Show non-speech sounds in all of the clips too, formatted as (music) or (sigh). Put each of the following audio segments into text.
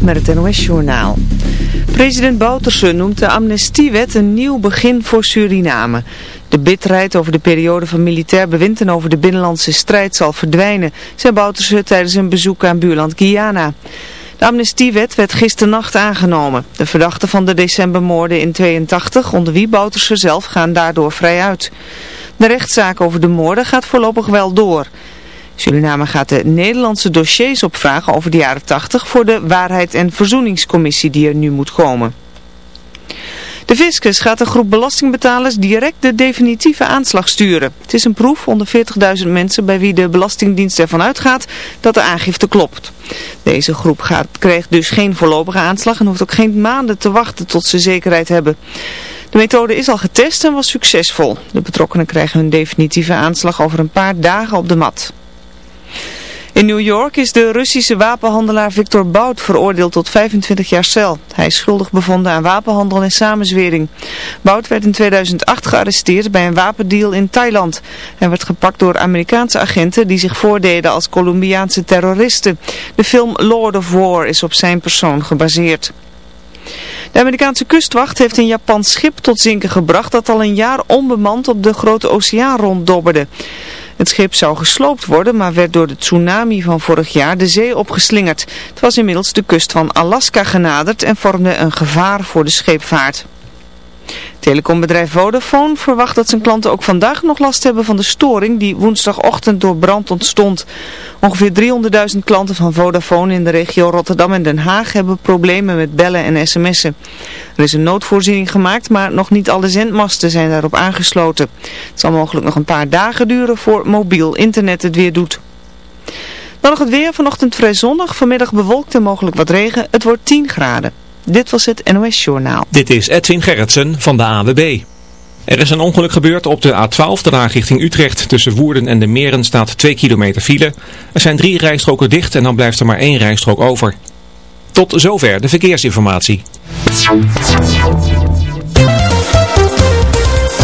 Met het NOS-journaal. President Bouterse noemt de amnestiewet een nieuw begin voor Suriname. De bitterheid over de periode van militair bewind en over de binnenlandse strijd zal verdwijnen, zei Bouterse tijdens een bezoek aan buurland Guyana. De amnestiewet werd gisternacht aangenomen. De verdachten van de decembermoorden in 82, onder wie Bouterse zelf, gaan daardoor vrij uit. De rechtszaak over de moorden gaat voorlopig wel door. Suriname gaat de Nederlandse dossiers opvragen over de jaren 80 voor de Waarheid- en Verzoeningscommissie die er nu moet komen. De Fiscus gaat een groep belastingbetalers direct de definitieve aanslag sturen. Het is een proef onder 40.000 mensen bij wie de Belastingdienst ervan uitgaat dat de aangifte klopt. Deze groep gaat, krijgt dus geen voorlopige aanslag en hoeft ook geen maanden te wachten tot ze zekerheid hebben. De methode is al getest en was succesvol. De betrokkenen krijgen hun definitieve aanslag over een paar dagen op de mat. In New York is de Russische wapenhandelaar Victor Bout veroordeeld tot 25 jaar cel. Hij is schuldig bevonden aan wapenhandel en samenzwering. Bout werd in 2008 gearresteerd bij een wapendeal in Thailand. Hij werd gepakt door Amerikaanse agenten die zich voordeden als Colombiaanse terroristen. De film Lord of War is op zijn persoon gebaseerd. De Amerikaanse kustwacht heeft een Japans schip tot zinken gebracht dat al een jaar onbemand op de grote oceaan ronddobberde. Het schip zou gesloopt worden, maar werd door de tsunami van vorig jaar de zee opgeslingerd. Het was inmiddels de kust van Alaska genaderd en vormde een gevaar voor de scheepvaart. Telecombedrijf Vodafone verwacht dat zijn klanten ook vandaag nog last hebben van de storing die woensdagochtend door brand ontstond. Ongeveer 300.000 klanten van Vodafone in de regio Rotterdam en Den Haag hebben problemen met bellen en sms'en. Er is een noodvoorziening gemaakt, maar nog niet alle zendmasten zijn daarop aangesloten. Het zal mogelijk nog een paar dagen duren voor mobiel internet het weer doet. Dan nog het weer, vanochtend vrij zonnig, vanmiddag bewolkt en mogelijk wat regen. Het wordt 10 graden. Dit was het NOS Journaal. Dit is Edwin Gerritsen van de AWB. Er is een ongeluk gebeurd op de A12, daarna richting Utrecht. Tussen Woerden en de Meren staat 2 kilometer file. Er zijn drie rijstroken dicht en dan blijft er maar één rijstrook over. Tot zover de verkeersinformatie.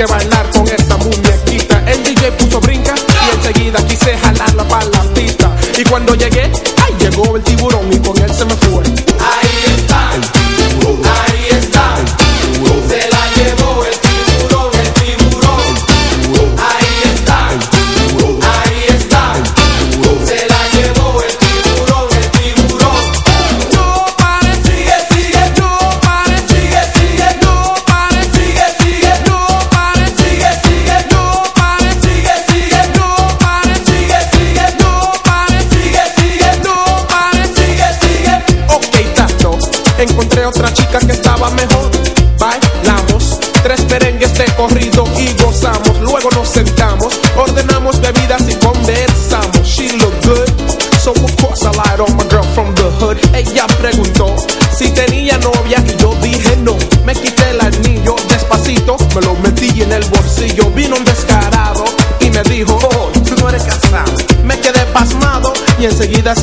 Carolina.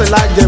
like that.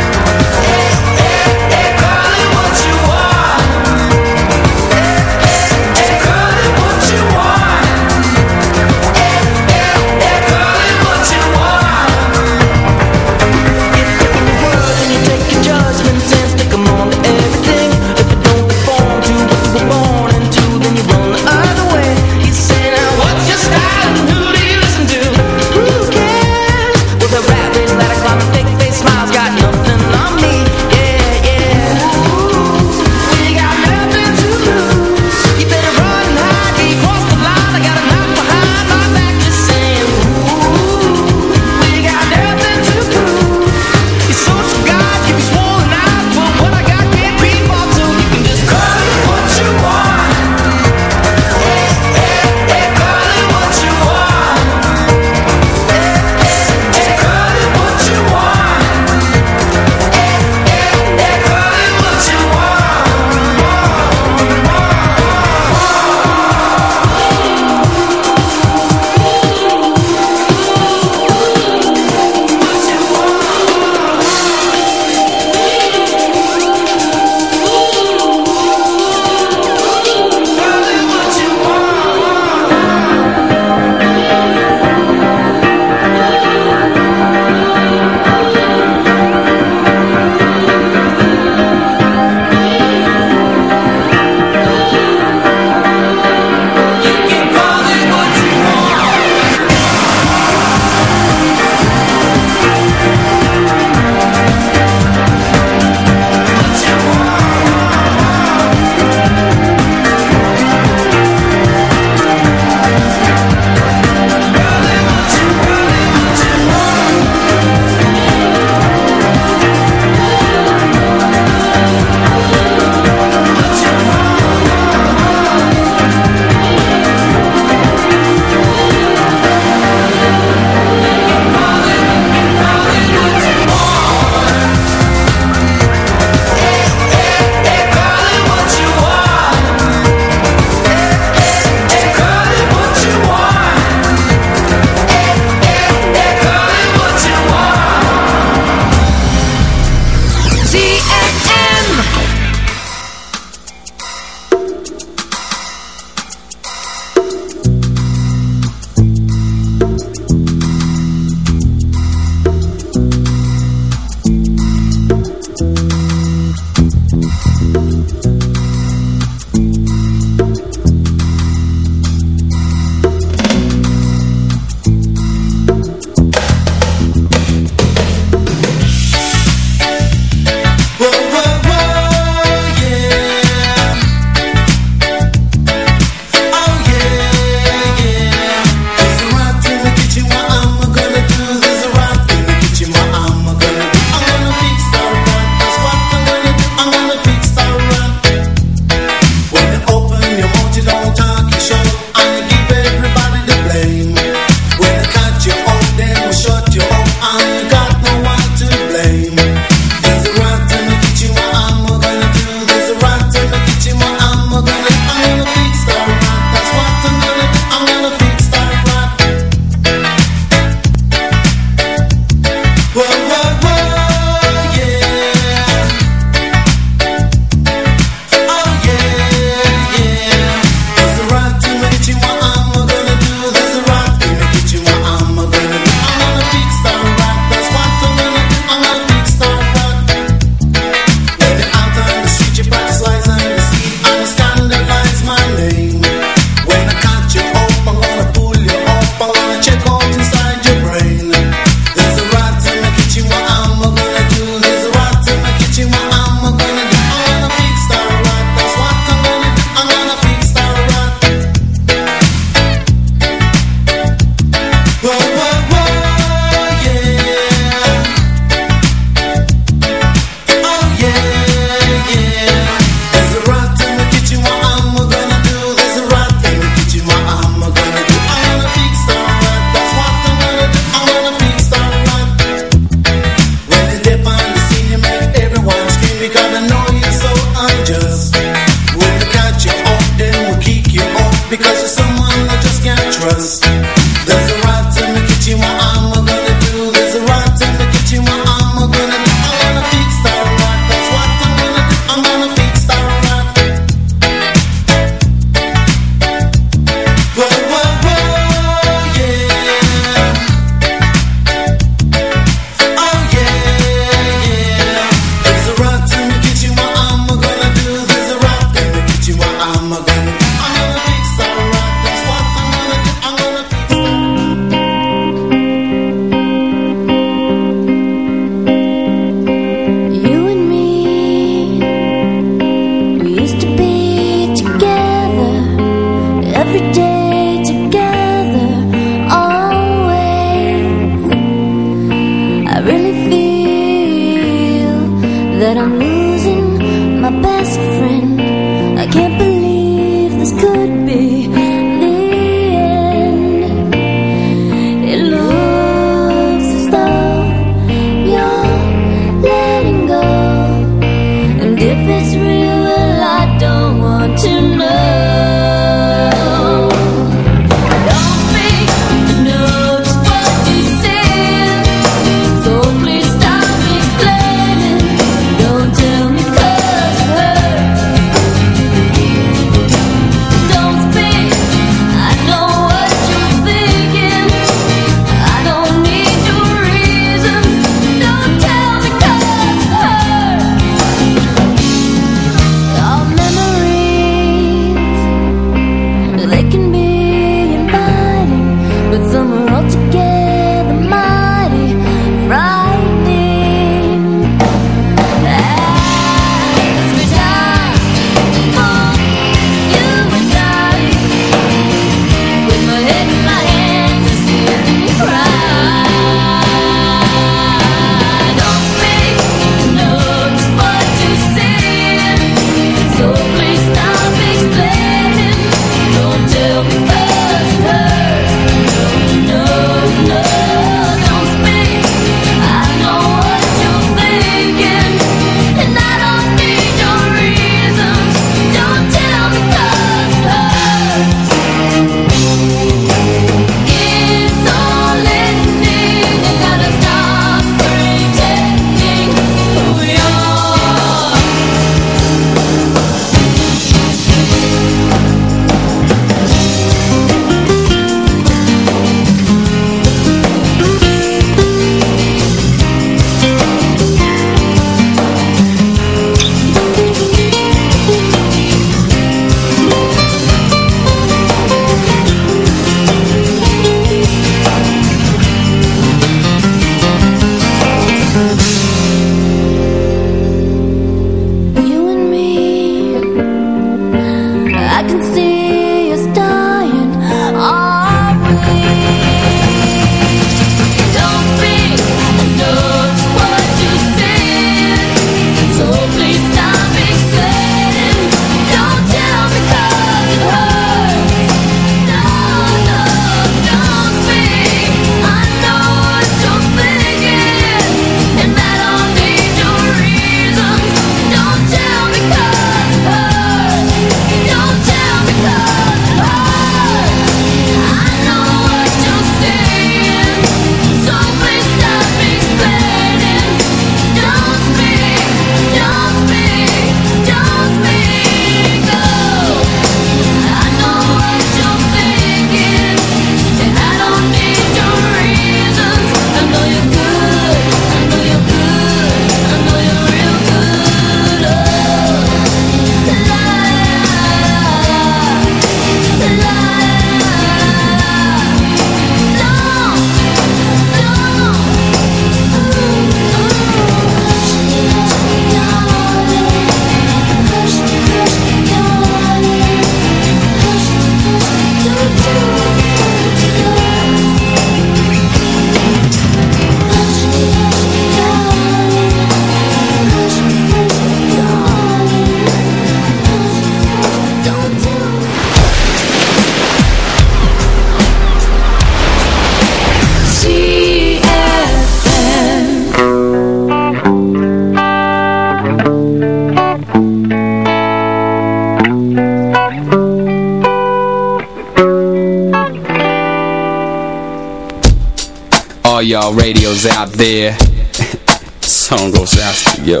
Y'all out there. (laughs) Song goes out to yo.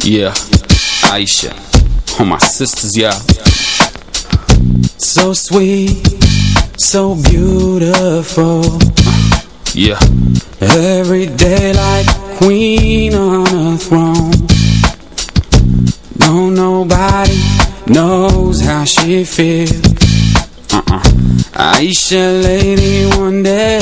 Yeah, Aisha. All my sisters, yeah. So sweet, so beautiful. Yeah. Every day like queen on a throne. No, nobody knows how she feels. Uh-uh. Aisha, lady, one day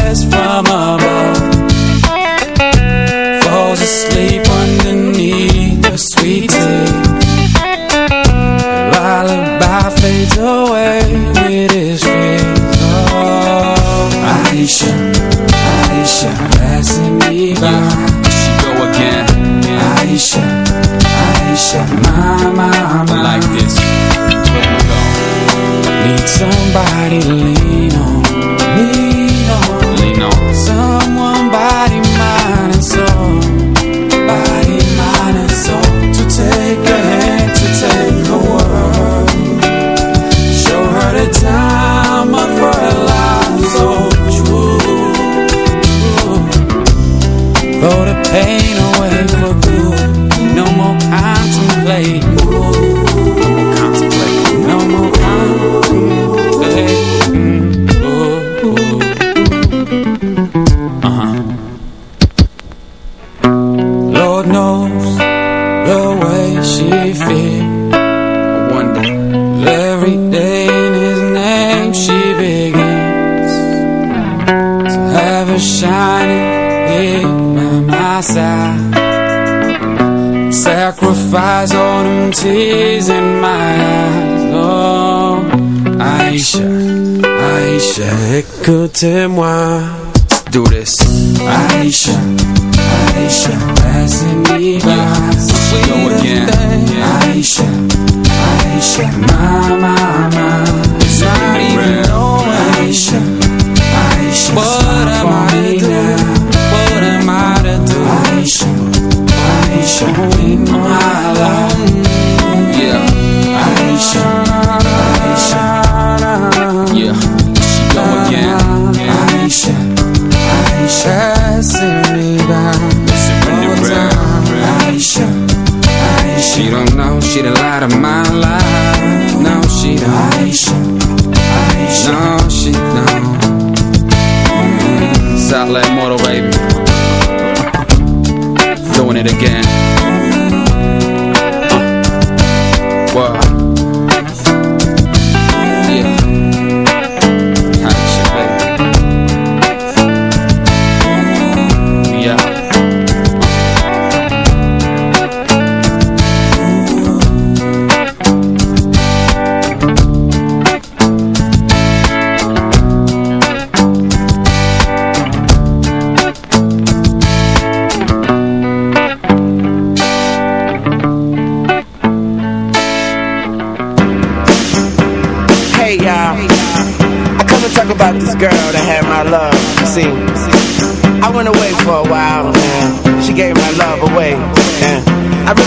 somebody lean shining here by my side. Sacrifice all them tears in my eyes. Oh, Aisha, Aisha, écoutez-moi. Do this. Aisha, Aisha, passing me by. Go again. Aisha, Aisha, my, my, my. Is it Not even Aisha, What am I to do? What am I to do? Aisha, Aisha, in my life. Yeah. Aisha, Aisha, Yeah. Here she go again. Aisha, Aisha, me. Is it really real? Aisha, Aisha, She don't know. She the light of my life. No, she don't. Aisha, Aisha. No, she don't. Southland Motor, baby. Doing it again.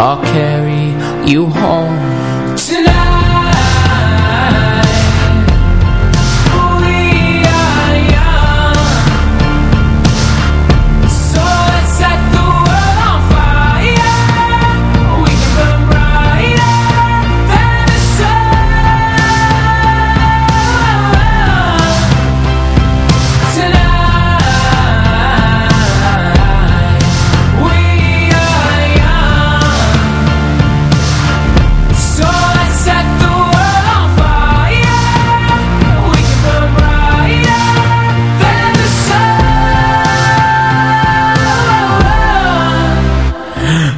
I'll carry you home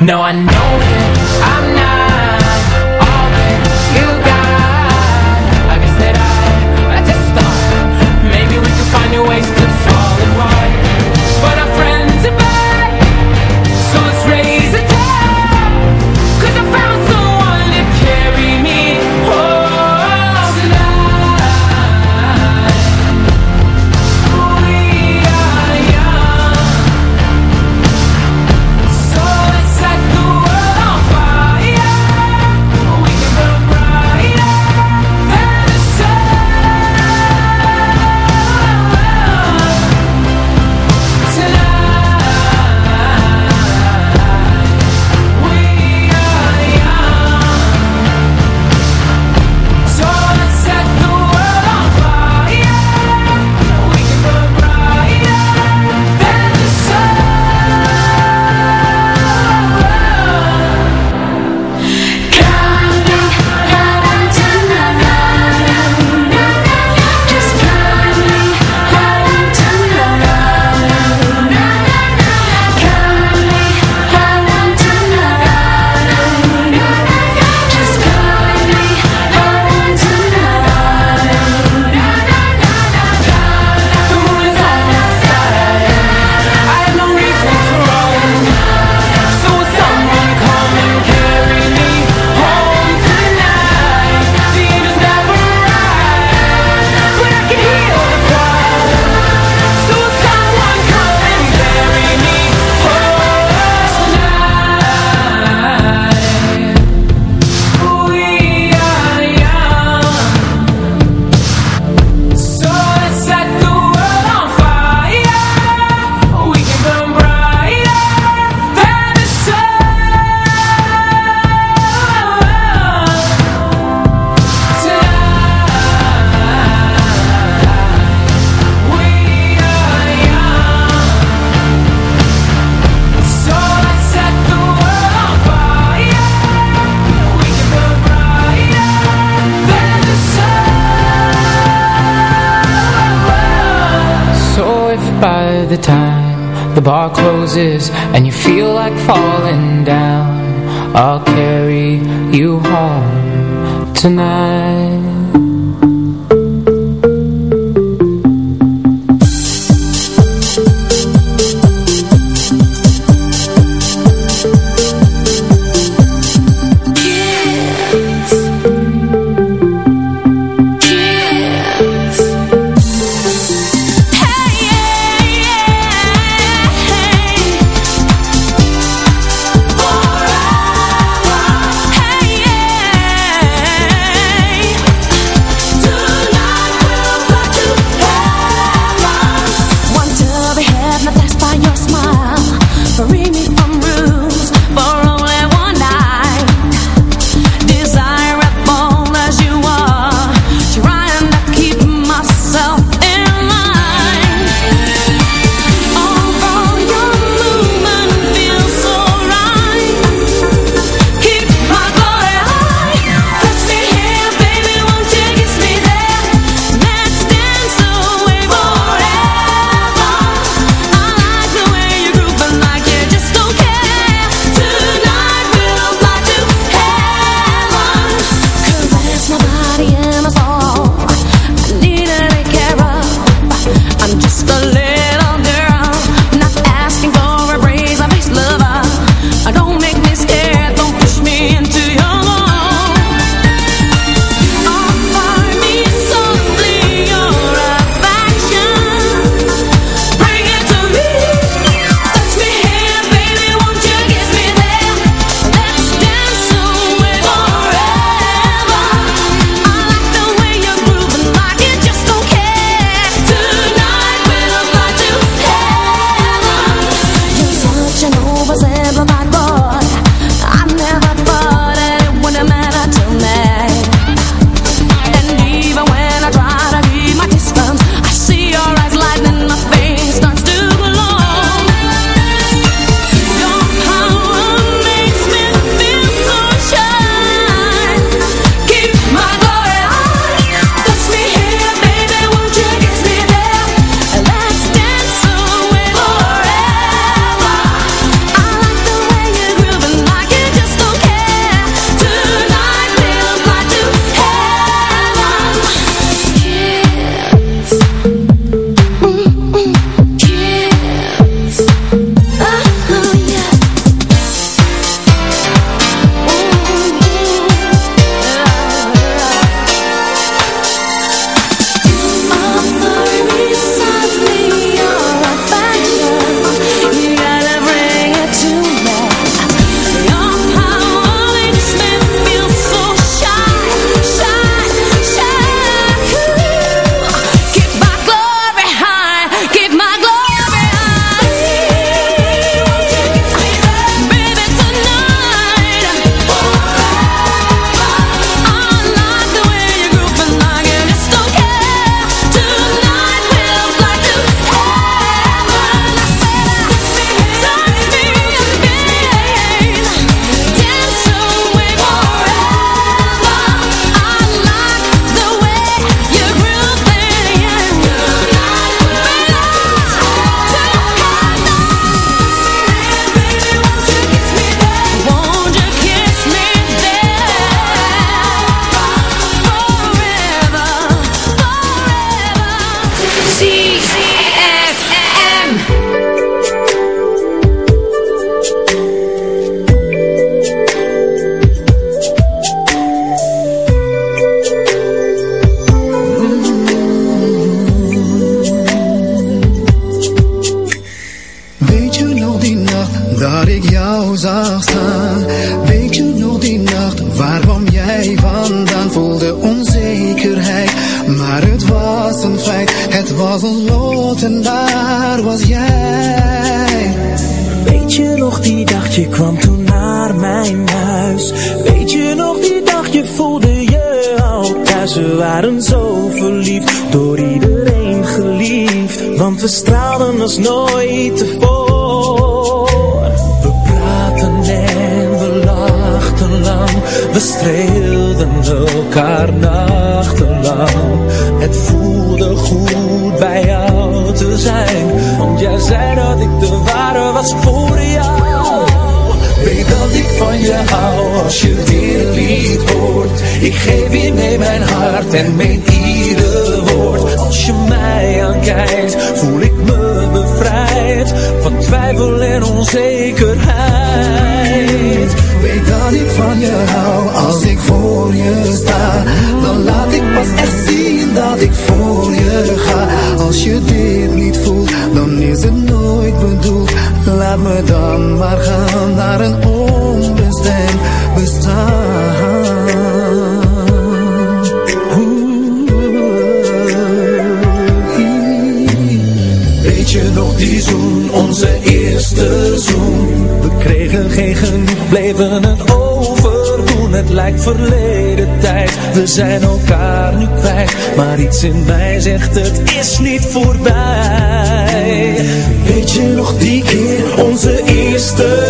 No, I tonight. hart en meen ieder woord. Als je mij aankijkt, voel ik me bevrijd van twijfel en onzekerheid. bleven het overdoen, het lijkt verleden tijd. We zijn elkaar nu kwijt, maar iets in mij zegt het is niet voorbij. Weet je nog die keer, onze eerste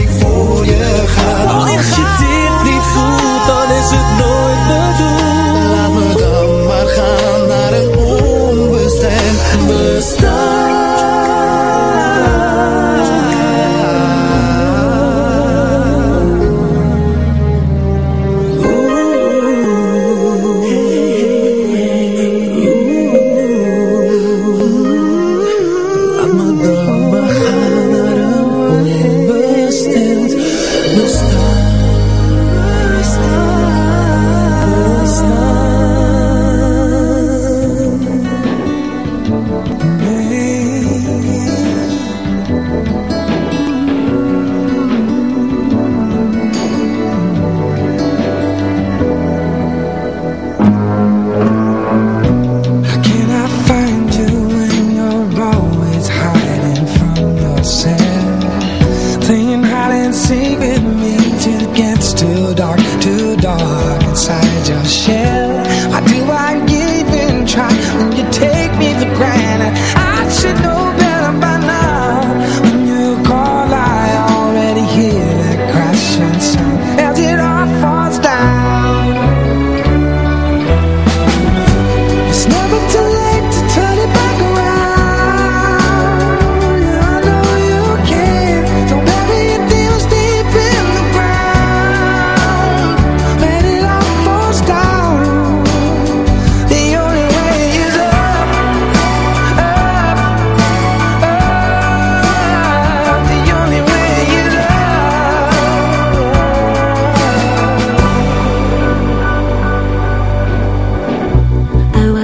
big fool.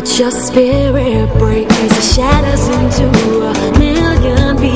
Let your spirit break as it shatters into a million pieces.